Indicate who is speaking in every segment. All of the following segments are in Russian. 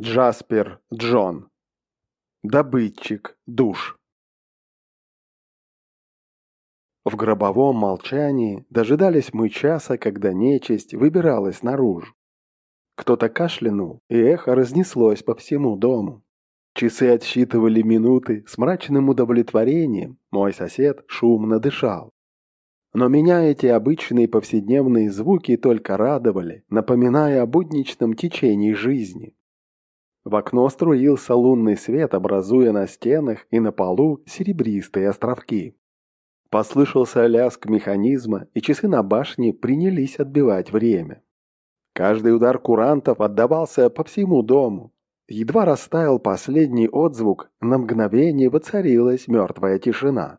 Speaker 1: Джаспер Джон. Добытчик душ. В гробовом молчании дожидались мы часа, когда нечисть выбиралась наружу. Кто-то кашлянул, и эхо разнеслось по всему дому. Часы отсчитывали минуты с мрачным удовлетворением, мой сосед шумно дышал. Но меня эти обычные повседневные звуки только радовали, напоминая о будничном течении жизни. В окно струился лунный свет, образуя на стенах и на полу серебристые островки. Послышался лязг механизма, и часы на башне принялись отбивать время. Каждый удар курантов отдавался по всему дому. Едва растаял последний отзвук, на мгновение воцарилась мертвая тишина.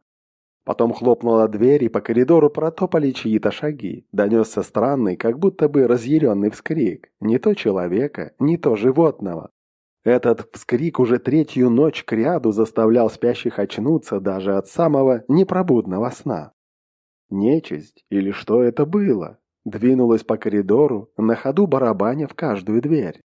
Speaker 1: Потом хлопнула дверь, и по коридору протопали чьи-то шаги. Донесся странный, как будто бы разъяренный вскрик. Не то человека, не то животного. Этот вскрик уже третью ночь кряду заставлял спящих очнуться даже от самого непробудного сна. Нечисть, или что это было, двинулась по коридору, на ходу барабаня в каждую дверь.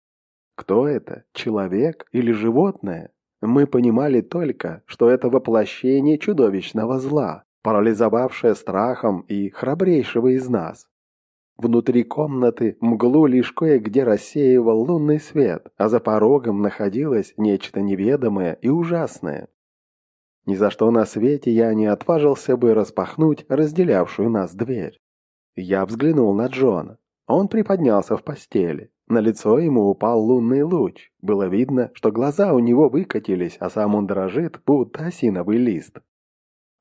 Speaker 1: Кто это, человек или животное? Мы понимали только, что это воплощение чудовищного зла, парализовавшее страхом и храбрейшего из нас. Внутри комнаты мглу лишь кое-где рассеивал лунный свет, а за порогом находилось нечто неведомое и ужасное. Ни за что на свете я не отважился бы распахнуть разделявшую нас дверь. Я взглянул на Джона. Он приподнялся в постели. На лицо ему упал лунный луч. Было видно, что глаза у него выкатились, а сам он дрожит, будто осиновый лист.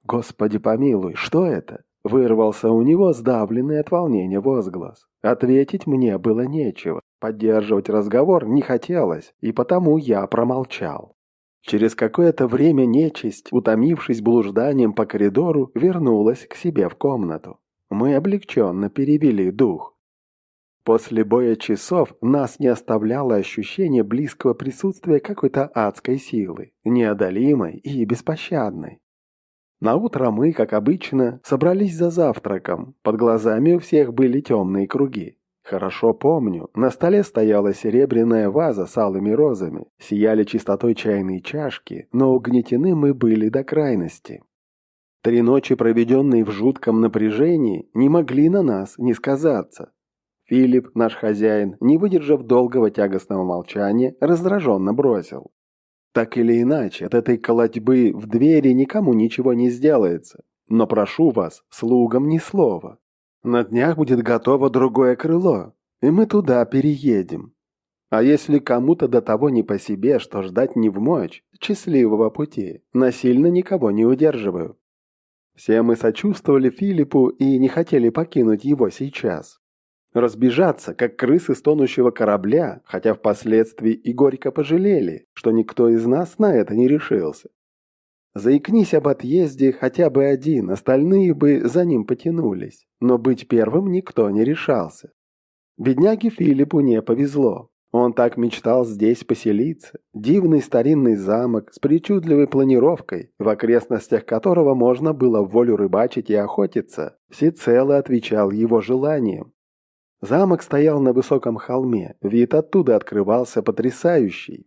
Speaker 1: «Господи помилуй, что это?» Вырвался у него сдавленный от волнения возглас. Ответить мне было нечего, поддерживать разговор не хотелось, и потому я промолчал. Через какое-то время нечисть, утомившись блужданием по коридору, вернулась к себе в комнату. Мы облегченно перевели дух. После боя часов нас не оставляло ощущение близкого присутствия какой-то адской силы, неодолимой и беспощадной. На утро мы, как обычно, собрались за завтраком. Под глазами у всех были темные круги. Хорошо помню, на столе стояла серебряная ваза с алыми розами, сияли чистотой чайные чашки, но угнетены мы были до крайности. Три ночи, проведенные в жутком напряжении, не могли на нас не сказаться. Филипп, наш хозяин, не выдержав долгого тягостного молчания, раздраженно бросил. Так или иначе, от этой колотьбы в двери никому ничего не сделается. Но прошу вас, слугам ни слова. На днях будет готово другое крыло, и мы туда переедем. А если кому-то до того не по себе, что ждать не в мочь, счастливого пути, насильно никого не удерживаю. Все мы сочувствовали Филиппу и не хотели покинуть его сейчас разбежаться, как крысы с тонущего корабля, хотя впоследствии и горько пожалели, что никто из нас на это не решился. Заикнись об отъезде хотя бы один, остальные бы за ним потянулись, но быть первым никто не решался. Бедняге Филиппу не повезло. Он так мечтал здесь поселиться. Дивный старинный замок с причудливой планировкой, в окрестностях которого можно было в волю рыбачить и охотиться, всецело отвечал его желаниям. Замок стоял на высоком холме, вид оттуда открывался потрясающий.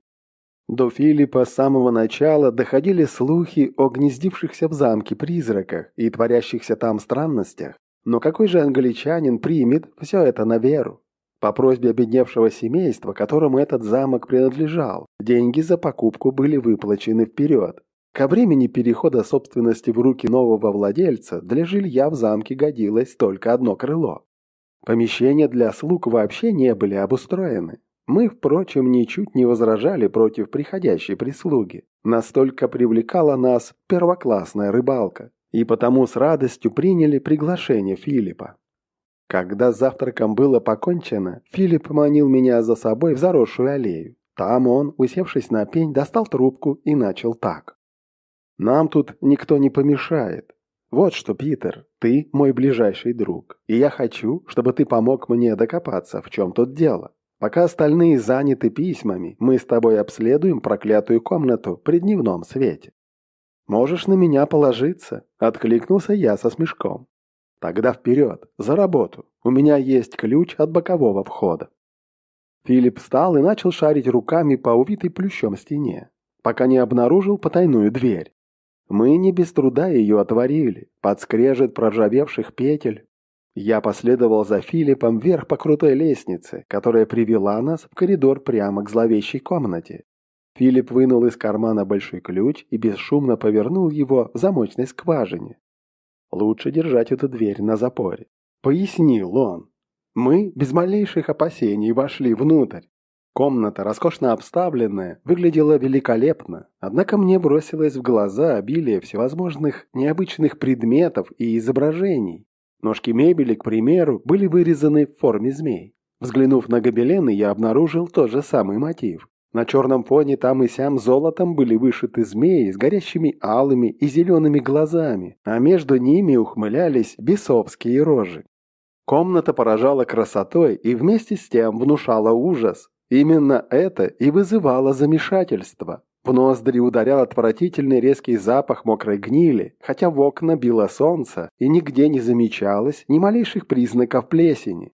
Speaker 1: До Филиппа с самого начала доходили слухи о гнездившихся в замке призраках и творящихся там странностях, но какой же англичанин примет все это на веру? По просьбе обедневшего семейства, которому этот замок принадлежал, деньги за покупку были выплачены вперед. Ко времени перехода собственности в руки нового владельца для жилья в замке годилось только одно крыло. Помещения для слуг вообще не были обустроены. Мы, впрочем, ничуть не возражали против приходящей прислуги. Настолько привлекала нас первоклассная рыбалка, и потому с радостью приняли приглашение Филиппа. Когда завтраком было покончено, Филипп манил меня за собой в заросшую аллею. Там он, усевшись на пень, достал трубку и начал так. «Нам тут никто не помешает. Вот что, Питер, ты мой ближайший друг, и я хочу, чтобы ты помог мне докопаться, в чем тут дело. Пока остальные заняты письмами, мы с тобой обследуем проклятую комнату при дневном свете. Можешь на меня положиться, откликнулся я со смешком. Тогда вперед, за работу. У меня есть ключ от бокового входа. Филипп встал и начал шарить руками по увитой плющом стене, пока не обнаружил потайную дверь. Мы не без труда ее отворили, под скрежет проржавевших петель. Я последовал за Филиппом вверх по крутой лестнице, которая привела нас в коридор прямо к зловещей комнате. Филипп вынул из кармана большой ключ и бесшумно повернул его в замочной скважине. «Лучше держать эту дверь на запоре», — пояснил он. Мы без малейших опасений вошли внутрь. Комната, роскошно обставленная, выглядела великолепно, однако мне бросилось в глаза обилие всевозможных необычных предметов и изображений. Ножки мебели, к примеру, были вырезаны в форме змей. Взглянув на гобелены, я обнаружил тот же самый мотив. На черном фоне там и сям золотом были вышиты змеи с горящими алыми и зелеными глазами, а между ними ухмылялись бесовские рожи. Комната поражала красотой и вместе с тем внушала ужас. Именно это и вызывало замешательство. В ноздри ударял отвратительный резкий запах мокрой гнили, хотя в окна било солнце, и нигде не замечалось ни малейших признаков плесени.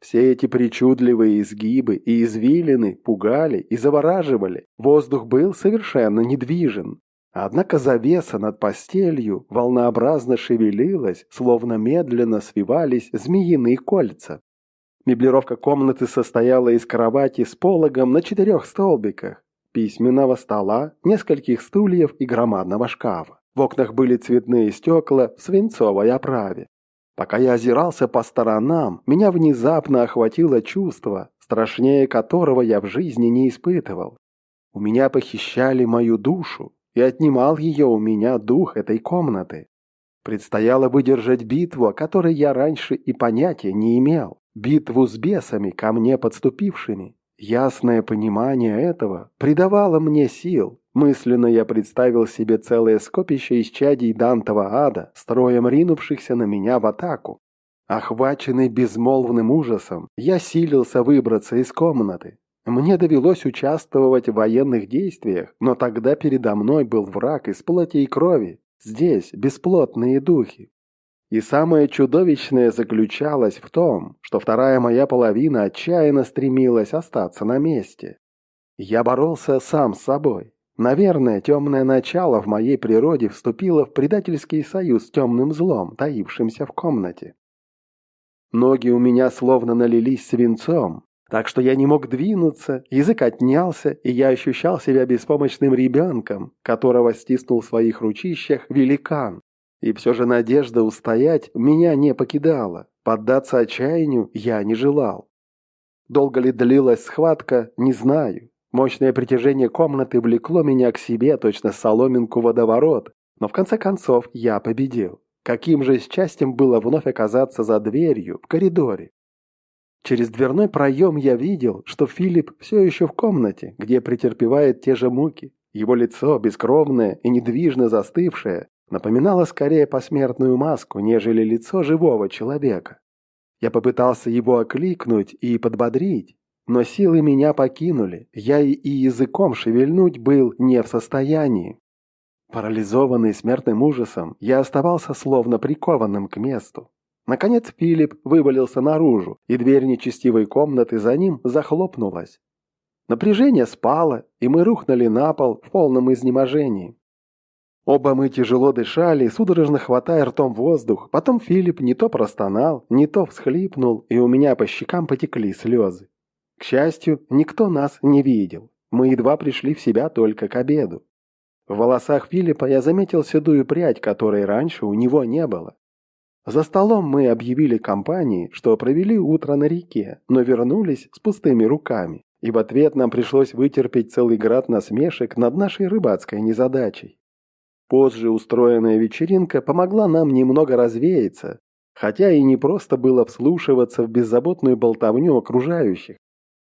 Speaker 1: Все эти причудливые изгибы и извилины пугали и завораживали. Воздух был совершенно недвижен. Однако завеса над постелью волнообразно шевелилась, словно медленно свивались змеиные кольца. Меблировка комнаты состояла из кровати с пологом на четырех столбиках, письменного стола, нескольких стульев и громадного шкафа. В окнах были цветные стекла в свинцовой оправе. Пока я озирался по сторонам, меня внезапно охватило чувство, страшнее которого я в жизни не испытывал. У меня похищали мою душу, и отнимал ее у меня дух этой комнаты. Предстояло выдержать битву, о которой я раньше и понятия не имел. Битву с бесами, ко мне подступившими. Ясное понимание этого придавало мне сил. Мысленно я представил себе целое скопище исчадий Дантова ада, строем ринувшихся на меня в атаку. Охваченный безмолвным ужасом, я силился выбраться из комнаты. Мне довелось участвовать в военных действиях, но тогда передо мной был враг из плоти и крови. Здесь бесплотные духи. И самое чудовищное заключалось в том, что вторая моя половина отчаянно стремилась остаться на месте. Я боролся сам с собой. Наверное, темное начало в моей природе вступило в предательский союз с темным злом, таившимся в комнате. Ноги у меня словно налились свинцом, так что я не мог двинуться, язык отнялся, и я ощущал себя беспомощным ребенком, которого стиснул в своих ручищах великан. И все же надежда устоять меня не покидала. Поддаться отчаянию я не желал. Долго ли длилась схватка, не знаю. Мощное притяжение комнаты влекло меня к себе, точно соломинку водоворот. Но в конце концов я победил. Каким же счастьем было вновь оказаться за дверью, в коридоре. Через дверной проем я видел, что Филипп все еще в комнате, где претерпевает те же муки. Его лицо, бескровное и недвижно застывшее, напоминало скорее посмертную маску, нежели лицо живого человека. Я попытался его окликнуть и подбодрить, но силы меня покинули, я и языком шевельнуть был не в состоянии. Парализованный смертным ужасом, я оставался словно прикованным к месту. Наконец Филипп вывалился наружу, и дверь нечестивой комнаты за ним захлопнулась. Напряжение спало, и мы рухнули на пол в полном изнеможении. Оба мы тяжело дышали, судорожно хватая ртом воздух. Потом Филипп не то простонал, не то всхлипнул, и у меня по щекам потекли слезы. К счастью, никто нас не видел. Мы едва пришли в себя только к обеду. В волосах Филиппа я заметил седую прядь, которой раньше у него не было. За столом мы объявили компании, что провели утро на реке, но вернулись с пустыми руками, и в ответ нам пришлось вытерпеть целый град насмешек над нашей рыбацкой незадачей. Позже устроенная вечеринка помогла нам немного развеяться, хотя и не просто было вслушиваться в беззаботную болтовню окружающих.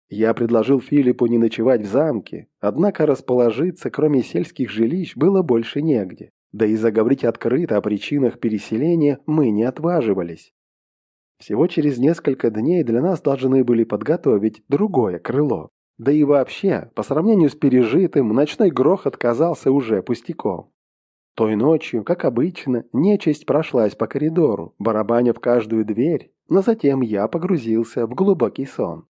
Speaker 1: Я предложил Филиппу не ночевать в замке, однако расположиться, кроме сельских жилищ, было больше негде. Да и заговорить открыто о причинах переселения мы не отваживались. Всего через несколько дней для нас должны были подготовить другое крыло. Да и вообще, по сравнению с пережитым, ночной грохот казался уже пустяком. Той ночью, как обычно, нечисть прошлась по коридору, барабаня в каждую дверь, но затем я погрузился в глубокий сон.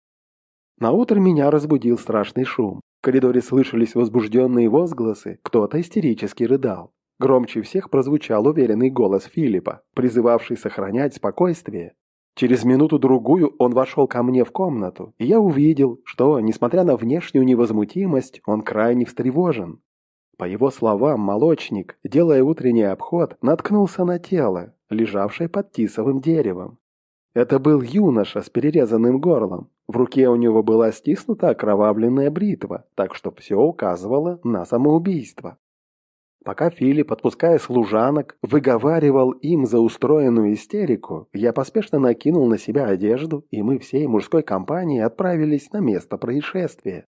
Speaker 1: Наутро меня разбудил страшный шум. В коридоре слышались возбужденные возгласы, кто-то истерически рыдал. Громче всех прозвучал уверенный голос Филиппа, призывавший сохранять спокойствие. Через минуту-другую он вошел ко мне в комнату, и я увидел, что, несмотря на внешнюю невозмутимость, он крайне встревожен. По его словам, молочник, делая утренний обход, наткнулся на тело, лежавшее под тисовым деревом. Это был юноша с перерезанным горлом. В руке у него была стиснута окровавленная бритва, так что все указывало на самоубийство. Пока Филипп, отпуская служанок, выговаривал им за устроенную истерику, я поспешно накинул на себя одежду, и мы всей мужской компанией отправились на место происшествия.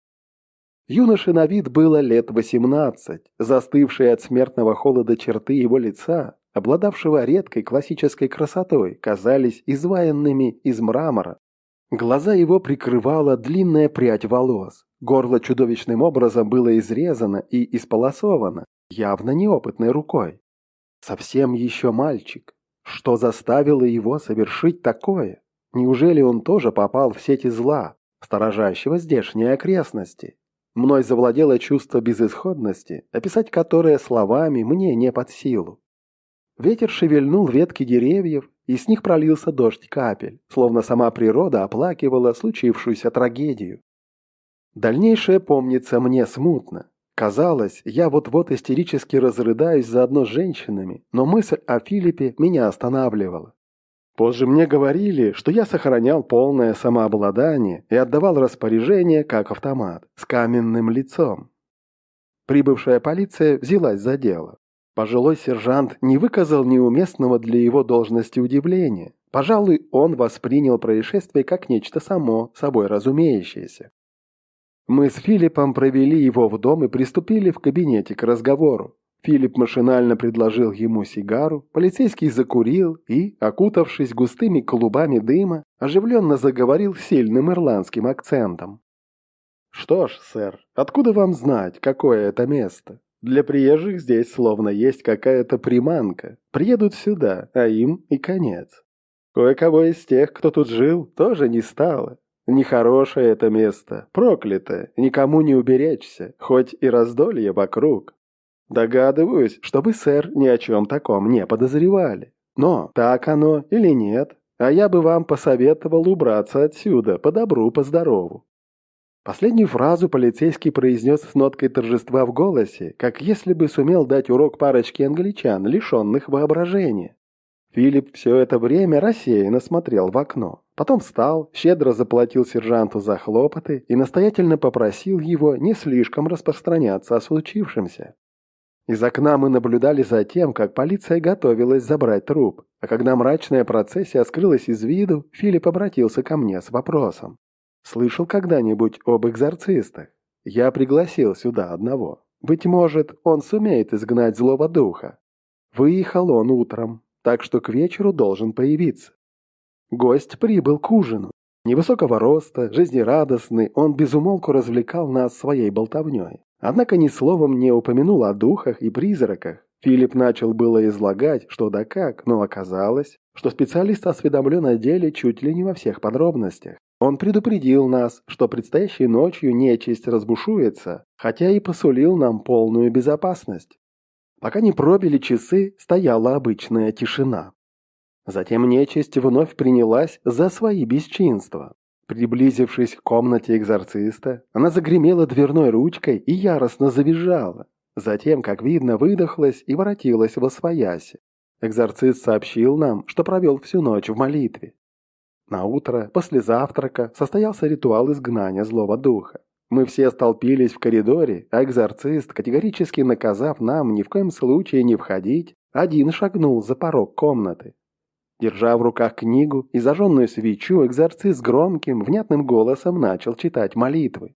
Speaker 1: Юноше на вид было лет восемнадцать, застывшие от смертного холода черты его лица, обладавшего редкой классической красотой, казались изваянными из мрамора. Глаза его прикрывала длинная прядь волос, горло чудовищным образом было изрезано и исполосовано, явно неопытной рукой. Совсем еще мальчик. Что заставило его совершить такое? Неужели он тоже попал в сети зла, сторожащего здешние окрестности? Мной завладело чувство безысходности, описать которое словами мне не под силу. Ветер шевельнул ветки деревьев, и с них пролился дождь капель, словно сама природа оплакивала случившуюся трагедию. Дальнейшее помнится мне смутно. Казалось, я вот-вот истерически разрыдаюсь заодно с женщинами, но мысль о Филиппе меня останавливала. Позже мне говорили, что я сохранял полное самообладание и отдавал распоряжение как автомат, с каменным лицом. Прибывшая полиция взялась за дело. Пожилой сержант не выказал неуместного для его должности удивления. Пожалуй, он воспринял происшествие как нечто само собой разумеющееся. Мы с Филиппом провели его в дом и приступили в кабинете к разговору. Филипп машинально предложил ему сигару, полицейский закурил и, окутавшись густыми клубами дыма, оживленно заговорил сильным ирландским акцентом. «Что ж, сэр, откуда вам знать, какое это место? Для приезжих здесь словно есть какая-то приманка. Приедут сюда, а им и конец. Кое-кого из тех, кто тут жил, тоже не стало. Нехорошее это место, проклято, никому не уберечься, хоть и раздолье вокруг. Догадываюсь, чтобы сэр ни о чем таком не подозревали. Но так оно или нет, а я бы вам посоветовал убраться отсюда, по добру, по здорову. Последнюю фразу полицейский произнес с ноткой торжества в голосе, как если бы сумел дать урок парочке англичан, лишенных воображения. Филипп все это время рассеянно смотрел в окно. Потом встал, щедро заплатил сержанту за хлопоты и настоятельно попросил его не слишком распространяться о случившемся. Из окна мы наблюдали за тем, как полиция готовилась забрать труп, а когда мрачная процессия скрылась из виду, Филипп обратился ко мне с вопросом. «Слышал когда-нибудь об экзорцистах? Я пригласил сюда одного. Быть может, он сумеет изгнать злого духа. Выехал он утром, так что к вечеру должен появиться. Гость прибыл к ужину. Невысокого роста, жизнерадостный, он безумолку развлекал нас своей болтовней. Однако ни словом не упомянул о духах и призраках. Филипп начал было излагать, что да как, но оказалось, что специалист осведомлен о деле чуть ли не во всех подробностях. Он предупредил нас, что предстоящей ночью нечисть разбушуется, хотя и посулил нам полную безопасность. Пока не пробили часы, стояла обычная тишина. Затем нечисть вновь принялась за свои бесчинства. Приблизившись к комнате экзорциста, она загремела дверной ручкой и яростно завизжала. Затем, как видно, выдохлась и воротилась во свояси. Экзорцист сообщил нам, что провел всю ночь в молитве. На утро, после завтрака, состоялся ритуал изгнания злого духа. Мы все столпились в коридоре, а экзорцист, категорически наказав нам ни в коем случае не входить, один шагнул за порог комнаты. Держа в руках книгу и зажженную свечу, экзорцист громким, внятным голосом начал читать молитвы.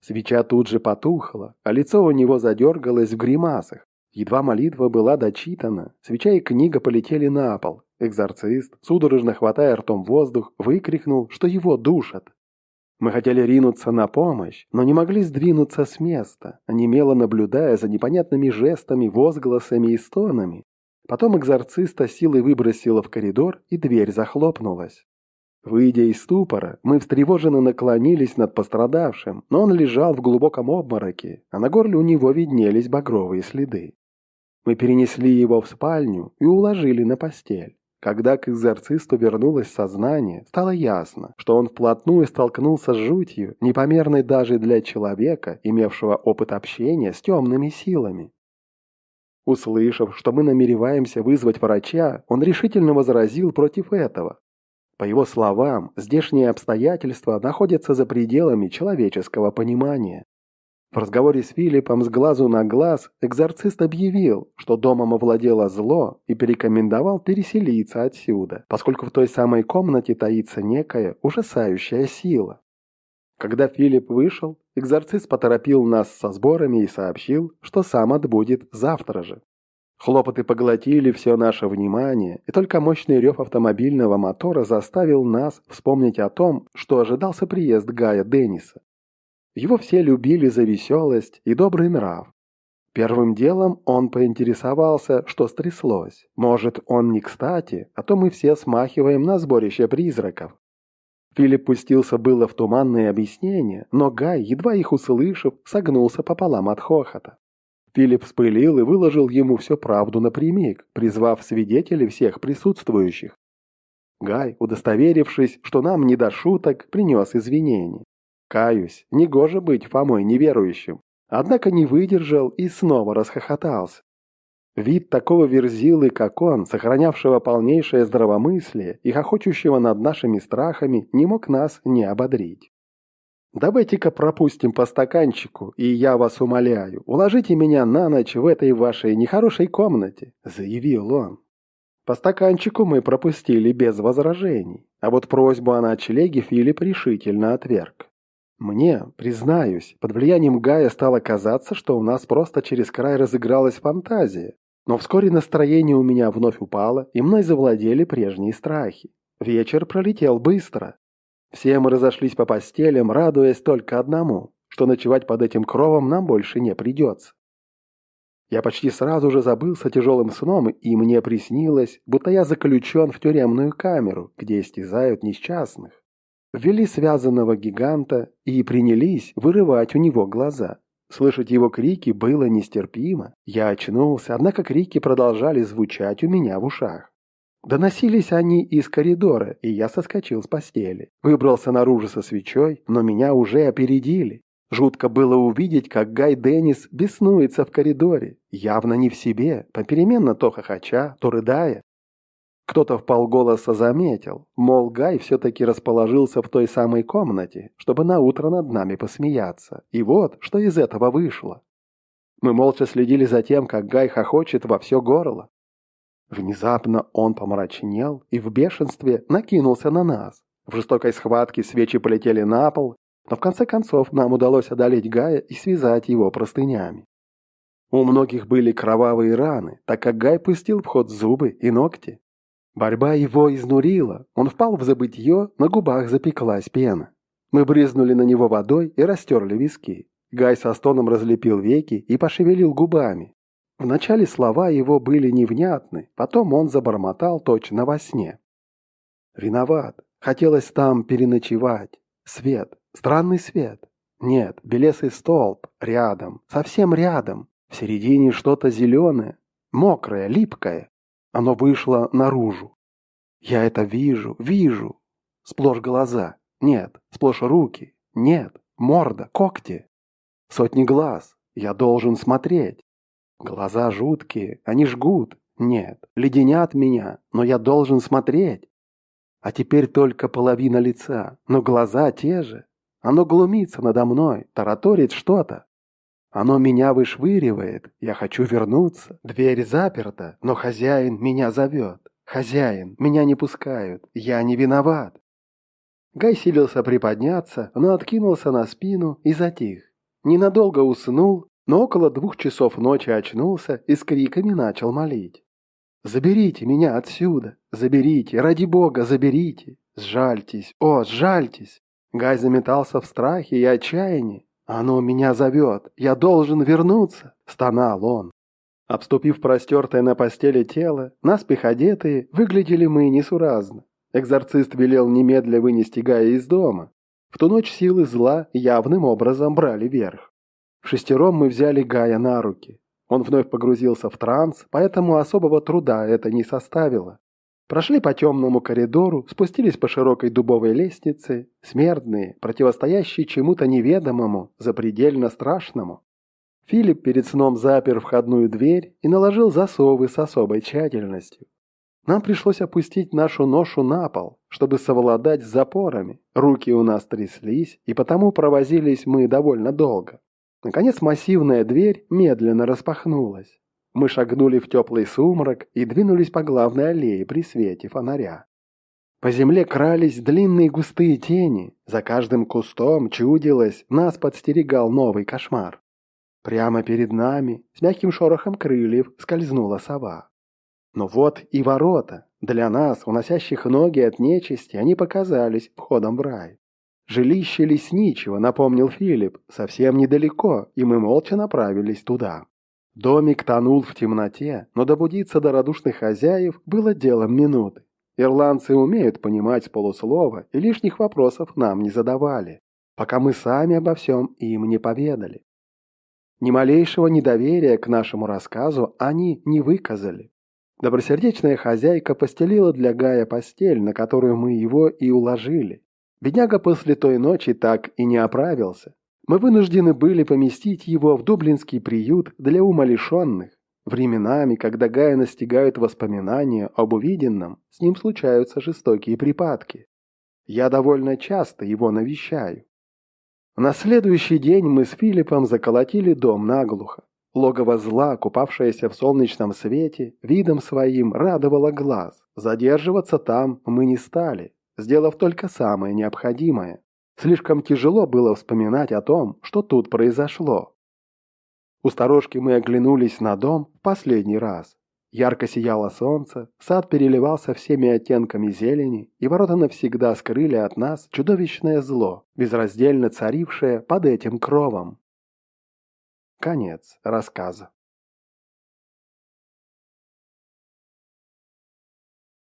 Speaker 1: Свеча тут же потухла, а лицо у него задергалось в гримасах. Едва молитва была дочитана, свеча и книга полетели на пол. Экзорцист, судорожно хватая ртом воздух, выкрикнул, что его душат. Мы хотели ринуться на помощь, но не могли сдвинуться с места, онемело наблюдая за непонятными жестами, возгласами и стонами. Потом экзорциста силой выбросило в коридор, и дверь захлопнулась. Выйдя из ступора, мы встревоженно наклонились над пострадавшим, но он лежал в глубоком обмороке, а на горле у него виднелись багровые следы. Мы перенесли его в спальню и уложили на постель. Когда к экзорцисту вернулось сознание, стало ясно, что он вплотную столкнулся с жутью, непомерной даже для человека, имевшего опыт общения с темными силами. Услышав, что мы намереваемся вызвать врача, он решительно возразил против этого. По его словам, здешние обстоятельства находятся за пределами человеческого понимания. В разговоре с Филиппом с глазу на глаз экзорцист объявил, что домом овладело зло и порекомендовал переселиться отсюда, поскольку в той самой комнате таится некая ужасающая сила. Когда Филипп вышел, экзорцист поторопил нас со сборами и сообщил, что сам отбудет завтра же. Хлопоты поглотили все наше внимание, и только мощный рев автомобильного мотора заставил нас вспомнить о том, что ожидался приезд Гая Денниса. Его все любили за веселость и добрый нрав. Первым делом он поинтересовался, что стряслось. Может, он не кстати, а то мы все смахиваем на сборище призраков. Филипп пустился было в туманные объяснения, но Гай, едва их услышав, согнулся пополам от хохота. Филипп вспылил и выложил ему всю правду напрямик, призвав свидетелей всех присутствующих. Гай, удостоверившись, что нам не до шуток, принес извинения. Каюсь, негоже быть Фомой неверующим. Однако не выдержал и снова расхохотался. Вид такого верзилы, как он, сохранявшего полнейшее здравомыслие и хохочущего над нашими страхами, не мог нас не ободрить. «Давайте-ка пропустим по стаканчику, и я вас умоляю, уложите меня на ночь в этой вашей нехорошей комнате», — заявил он. По стаканчику мы пропустили без возражений, а вот просьбу о ночлеге Филипп решительно отверг. Мне, признаюсь, под влиянием Гая стало казаться, что у нас просто через край разыгралась фантазия. Но вскоре настроение у меня вновь упало, и мной завладели прежние страхи. Вечер пролетел быстро. Все мы разошлись по постелям, радуясь только одному, что ночевать под этим кровом нам больше не придется. Я почти сразу же забылся тяжелым сном, и мне приснилось, будто я заключен в тюремную камеру, где истязают несчастных. Ввели связанного гиганта и принялись вырывать у него глаза. Слышать его крики было нестерпимо. Я очнулся, однако крики продолжали звучать у меня в ушах. Доносились они из коридора, и я соскочил с постели. Выбрался наружу со свечой, но меня уже опередили. Жутко было увидеть, как Гай Деннис беснуется в коридоре, явно не в себе, попеременно то хохоча, то рыдая. Кто-то в полголоса заметил, мол, Гай все-таки расположился в той самой комнате, чтобы наутро над нами посмеяться. И вот, что из этого вышло. Мы молча следили за тем, как Гай хохочет во все горло. Внезапно он помрачнел и в бешенстве накинулся на нас. В жестокой схватке свечи полетели на пол, но в конце концов нам удалось одолеть Гая и связать его простынями. У многих были кровавые раны, так как Гай пустил в ход зубы и ногти. Борьба его изнурила, он впал в забытье, на губах запеклась пена. Мы брызнули на него водой и растерли виски. Гай со стоном разлепил веки и пошевелил губами. Вначале слова его были невнятны, потом он забормотал точно во сне. «Виноват. Хотелось там переночевать. Свет. Странный свет. Нет, белесый столб. Рядом. Совсем рядом. В середине что-то зеленое. Мокрое, липкое. Оно вышло наружу. Я это вижу, вижу. Сплошь глаза. Нет, сплошь руки. Нет, морда, когти. Сотни глаз. Я должен смотреть. Глаза жуткие, они жгут. Нет, леденят меня, но я должен смотреть. А теперь только половина лица, но глаза те же. Оно глумится надо мной, тараторит что-то. Оно меня вышвыривает, я хочу вернуться. Дверь заперта, но хозяин меня зовет. Хозяин, меня не пускают, я не виноват. Гай силился приподняться, но откинулся на спину и затих. Ненадолго уснул, но около двух часов ночи очнулся и с криками начал молить. «Заберите меня отсюда! Заберите! Ради бога, заберите! Сжальтесь! О, сжальтесь!» Гай заметался в страхе и отчаянии. «Оно меня зовет! Я должен вернуться!» – стонал он. Обступив простертое на постели тело, наспех одетые, выглядели мы несуразно. Экзорцист велел немедля вынести Гая из дома. В ту ночь силы зла явным образом брали верх. В шестером мы взяли Гая на руки. Он вновь погрузился в транс, поэтому особого труда это не составило. Прошли по темному коридору, спустились по широкой дубовой лестнице, смертные, противостоящие чему-то неведомому, запредельно страшному. Филипп перед сном запер входную дверь и наложил засовы с особой тщательностью. Нам пришлось опустить нашу ношу на пол, чтобы совладать с запорами. Руки у нас тряслись, и потому провозились мы довольно долго. Наконец массивная дверь медленно распахнулась. Мы шагнули в теплый сумрак и двинулись по главной аллее при свете фонаря. По земле крались длинные густые тени, за каждым кустом чудилось, нас подстерегал новый кошмар. Прямо перед нами, с мягким шорохом крыльев, скользнула сова. Но вот и ворота. Для нас, уносящих ноги от нечисти, они показались входом в рай. Жилище лесничего, напомнил Филипп, совсем недалеко, и мы молча направились туда. Домик тонул в темноте, но добудиться до радушных хозяев было делом минуты. Ирландцы умеют понимать полуслова и лишних вопросов нам не задавали, пока мы сами обо всем им не поведали. Ни малейшего недоверия к нашему рассказу они не выказали. Добросердечная хозяйка постелила для Гая постель, на которую мы его и уложили. Бедняга после той ночи так и не оправился. Мы вынуждены были поместить его в дублинский приют для умалишенных. Временами, когда Гая настигают воспоминания об увиденном, с ним случаются жестокие припадки. Я довольно часто его навещаю. На следующий день мы с Филиппом заколотили дом наглухо. Логово зла, купавшееся в солнечном свете, видом своим радовало глаз. Задерживаться там мы не стали сделав только самое необходимое. Слишком тяжело было вспоминать о том, что тут произошло. У сторожки мы оглянулись на дом в последний раз. Ярко сияло солнце, сад переливался всеми оттенками зелени, и ворота навсегда скрыли от нас чудовищное зло, безраздельно царившее под этим кровом. Конец рассказа.